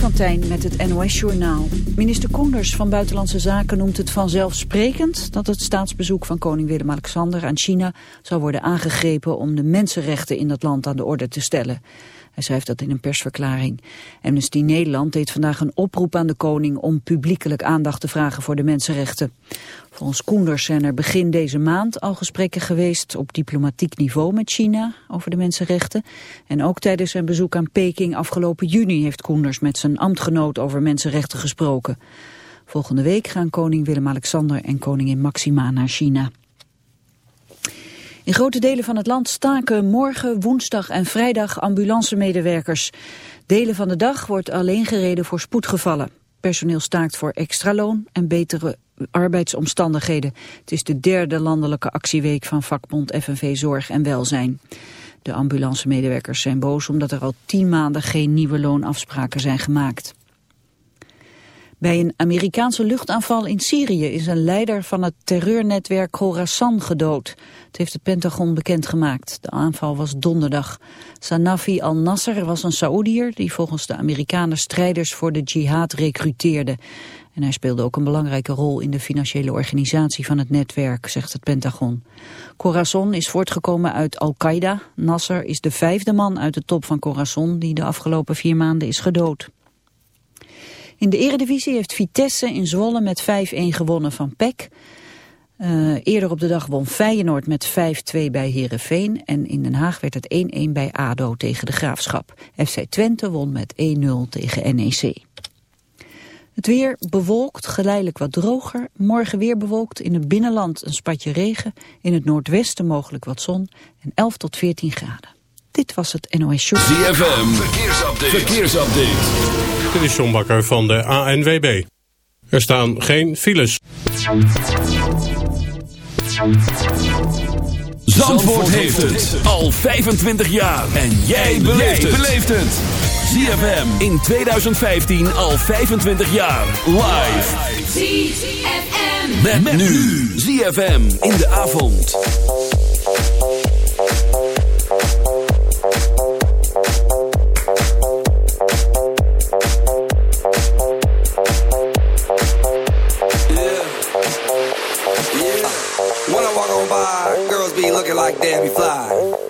van met het NOS-journaal. Minister Koenders van Buitenlandse Zaken noemt het vanzelfsprekend... dat het staatsbezoek van koning Willem-Alexander aan China... zou worden aangegrepen om de mensenrechten in dat land aan de orde te stellen. Hij schrijft dat in een persverklaring. Amnesty Nederland deed vandaag een oproep aan de koning om publiekelijk aandacht te vragen voor de mensenrechten. Volgens Koenders zijn er begin deze maand al gesprekken geweest op diplomatiek niveau met China over de mensenrechten. En ook tijdens zijn bezoek aan Peking afgelopen juni heeft Koenders met zijn ambtgenoot over mensenrechten gesproken. Volgende week gaan koning Willem-Alexander en koningin Maxima naar China. In grote delen van het land staken morgen, woensdag en vrijdag ambulancemedewerkers. Delen van de dag wordt alleen gereden voor spoedgevallen. Personeel staakt voor extra loon en betere arbeidsomstandigheden. Het is de derde landelijke actieweek van vakbond FNV Zorg en Welzijn. De ambulancemedewerkers zijn boos omdat er al tien maanden geen nieuwe loonafspraken zijn gemaakt. Bij een Amerikaanse luchtaanval in Syrië is een leider van het terreurnetwerk Khorasan gedood. Het heeft het Pentagon bekendgemaakt. De aanval was donderdag. Sanafi al-Nasser was een Saoedier die volgens de Amerikanen strijders voor de jihad recruteerde. En hij speelde ook een belangrijke rol in de financiële organisatie van het netwerk, zegt het Pentagon. Khorasan is voortgekomen uit Al-Qaeda. Nasser is de vijfde man uit de top van Khorasan die de afgelopen vier maanden is gedood. In de eredivisie heeft Vitesse in Zwolle met 5-1 gewonnen van PEC. Uh, eerder op de dag won Feyenoord met 5-2 bij Herenveen en in Den Haag werd het 1-1 bij ADO tegen de Graafschap. FC Twente won met 1-0 tegen NEC. Het weer bewolkt, geleidelijk wat droger. Morgen weer bewolkt, in het binnenland een spatje regen. In het noordwesten mogelijk wat zon en 11 tot 14 graden. Dit was het NOS Show. ZFM, verkeersupdate. verkeersupdate. Dit is John Bakker van de ANWB. Er staan geen files. Zandvoort heeft het al 25 jaar. En jij beleeft het. ZFM in 2015 al 25 jaar. Live. ZFM. Met, met nu. ZFM in de avond. Looking like Debbie Fly.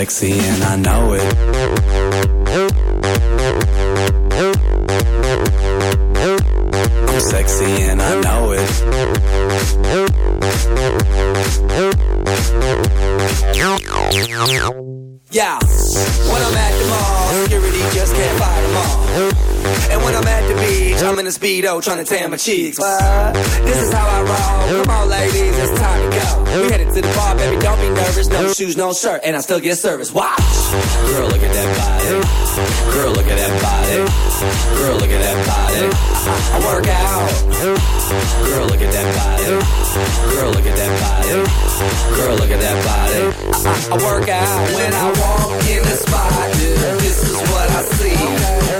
Sexy and I know it. I'm sexy and I know it. Yeah, when I'm at the mall, security just can't fight them all. And when I'm at the beach, I'm in a speedo trying to tan my cheeks. But this is how I roll. Come on, ladies, it's time to go. We headed to the bar, baby, don't be nervous. No shoes, no shirt, and I still get service. Watch. Girl, look at that body. Girl, look at that body. Girl, look at that body. I, work out. Girl, look at that body. Girl, look at that body. Girl, look at that body. I, work out when I walk in the spot. Yeah, this is what I see.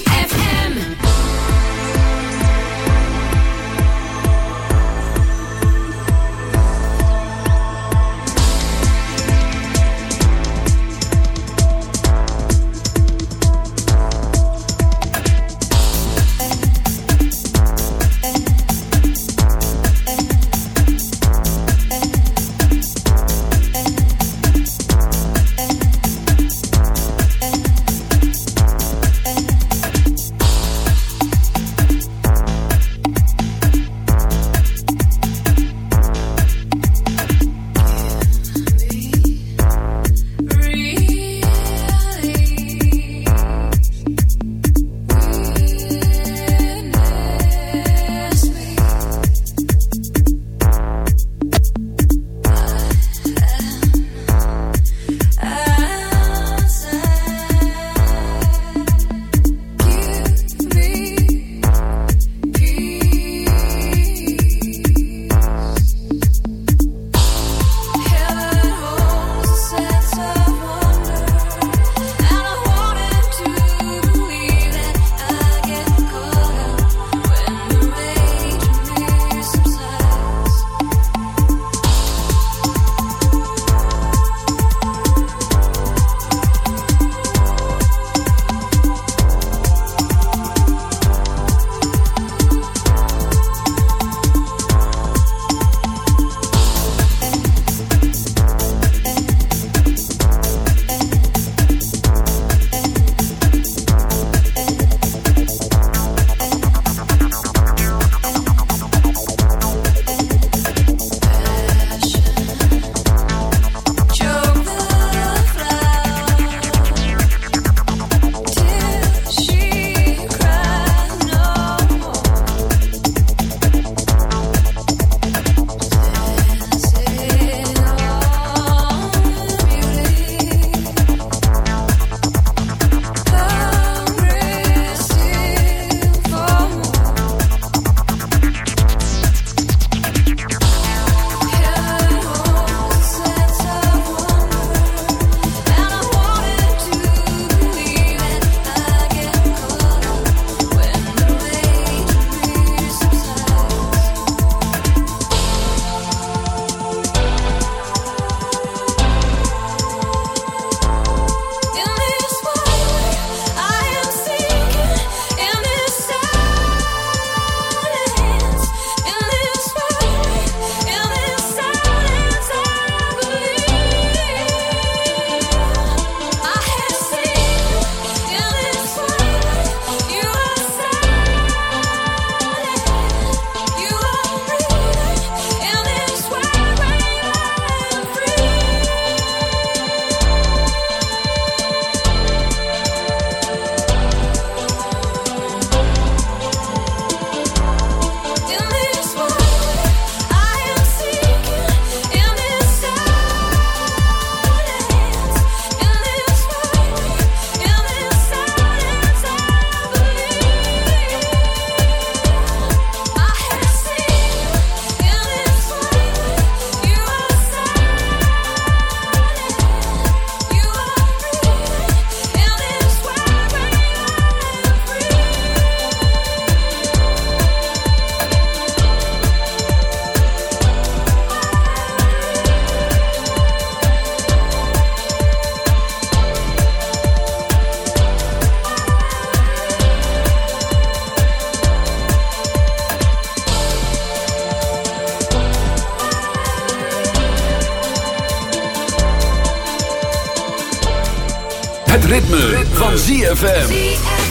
ritme, van ZFM.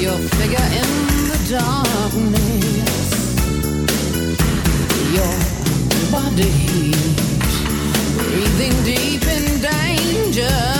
your figure in the darkness, your body heat, breathing deep in danger.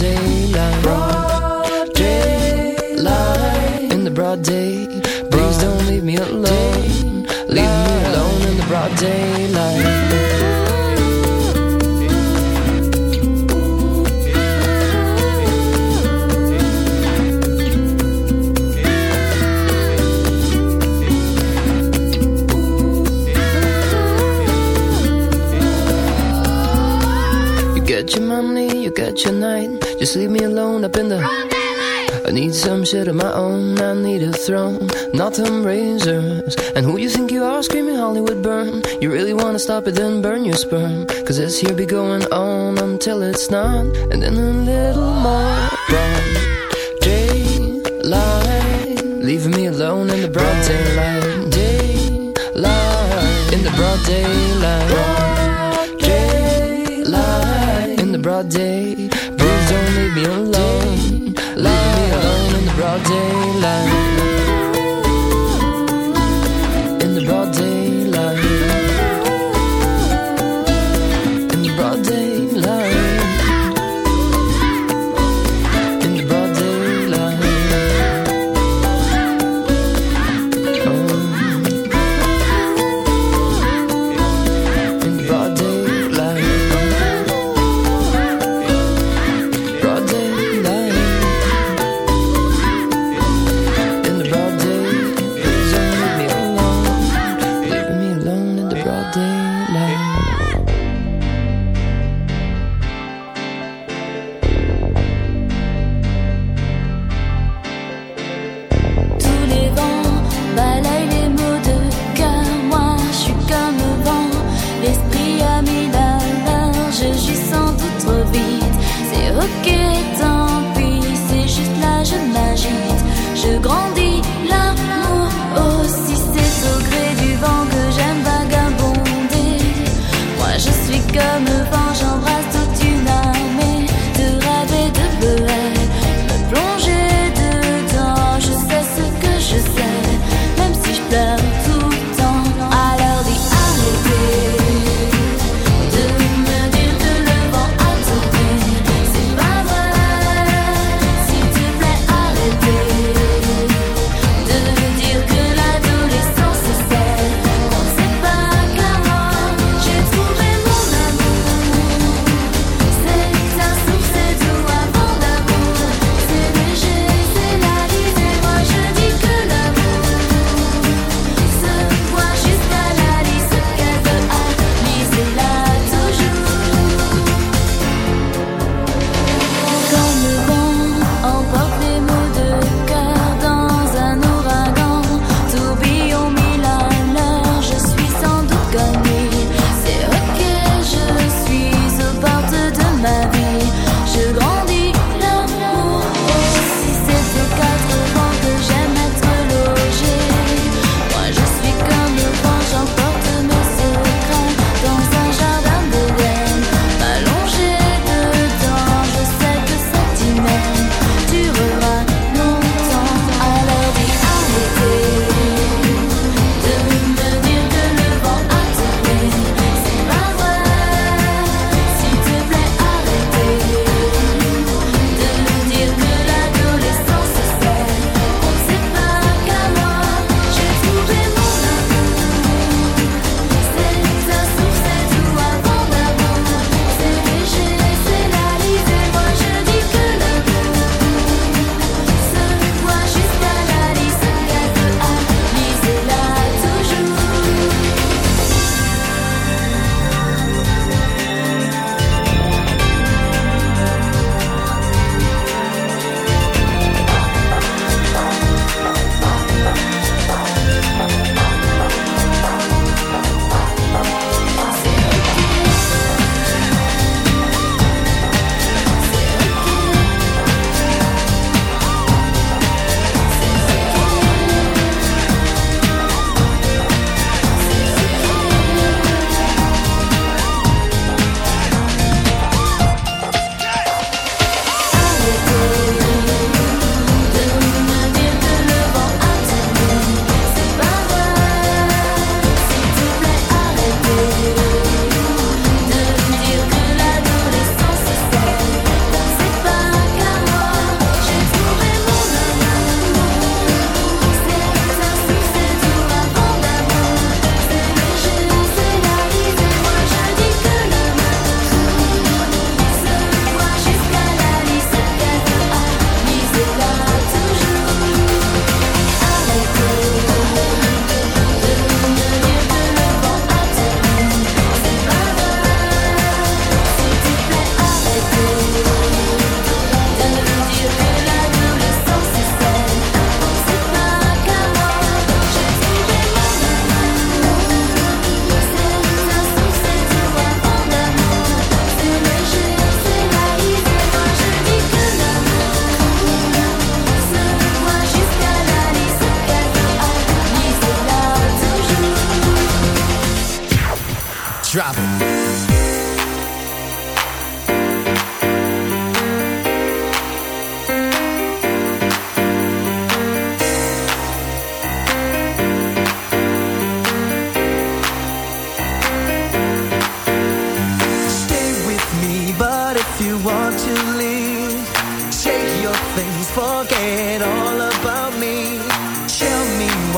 In the broad daylight. Broad daylight. In the broad day. Please don't leave me alone. Leave me alone in the broad daylight. You get your money, you get your night. Just leave me alone up in the. I need some shit of my own. I need a throne, not them razors. And who you think you are, screaming Hollywood burn? You really wanna stop it, then burn your sperm. Cause this here be going on until it's not. And then a little more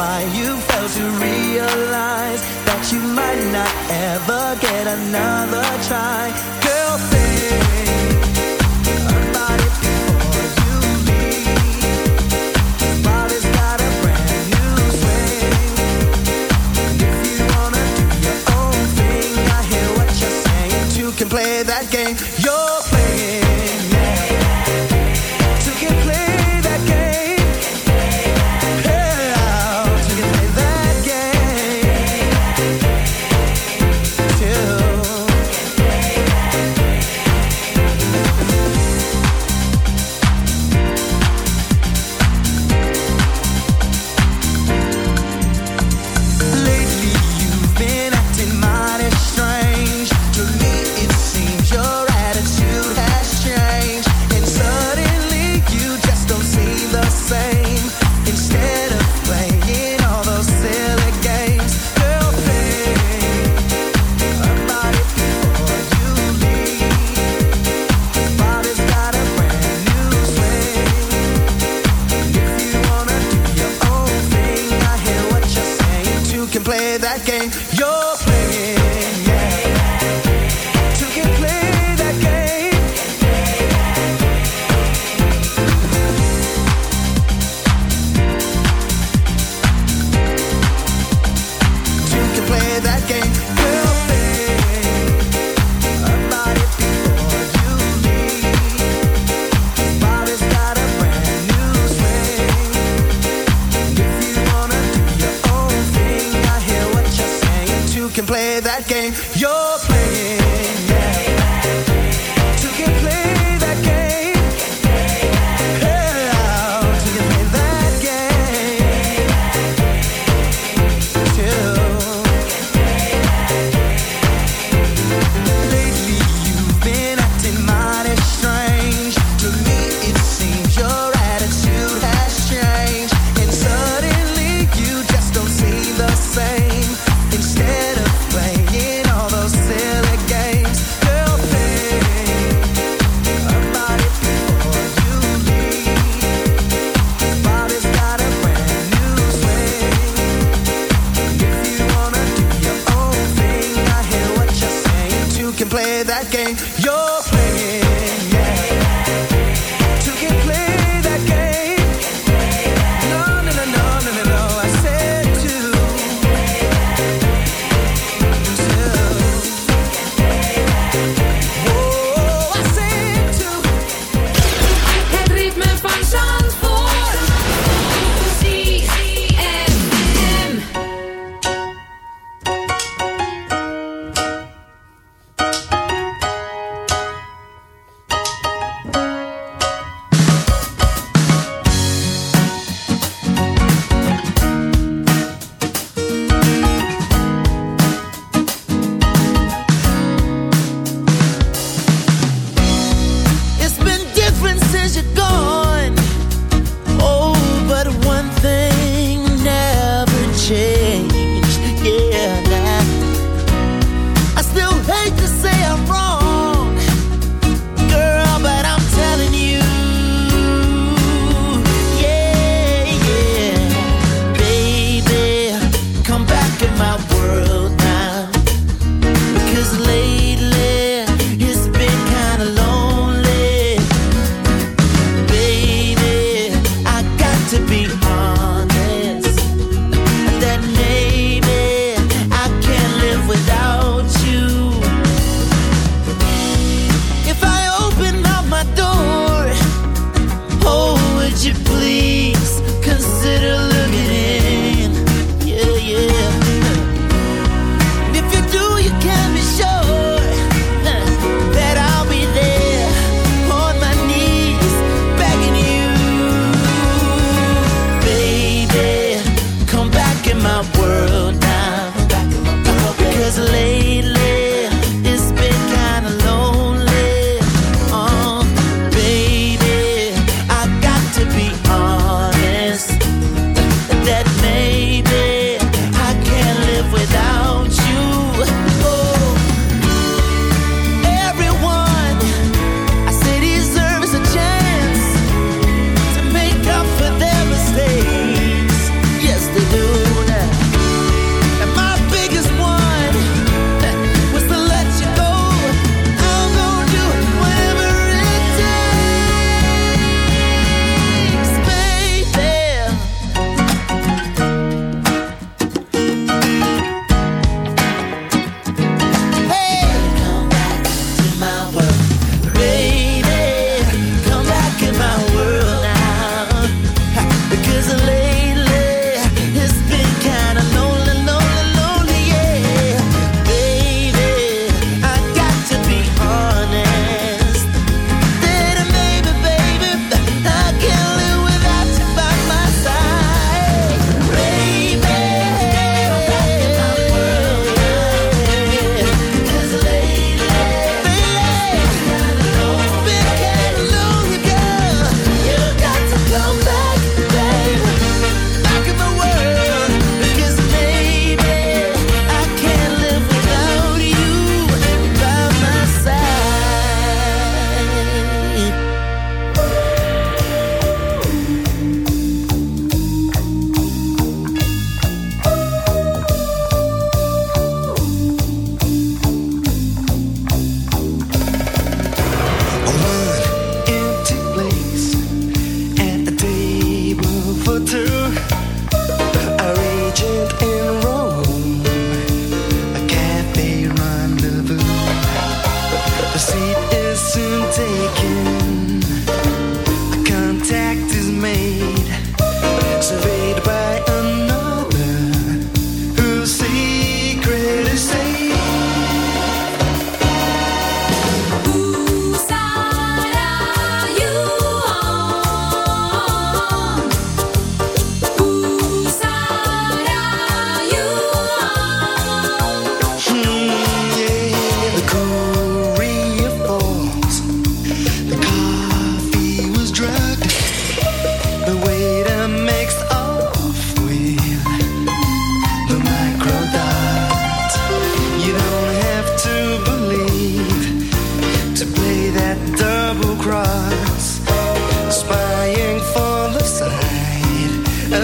why you fail to realize that you might not ever get another try.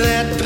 that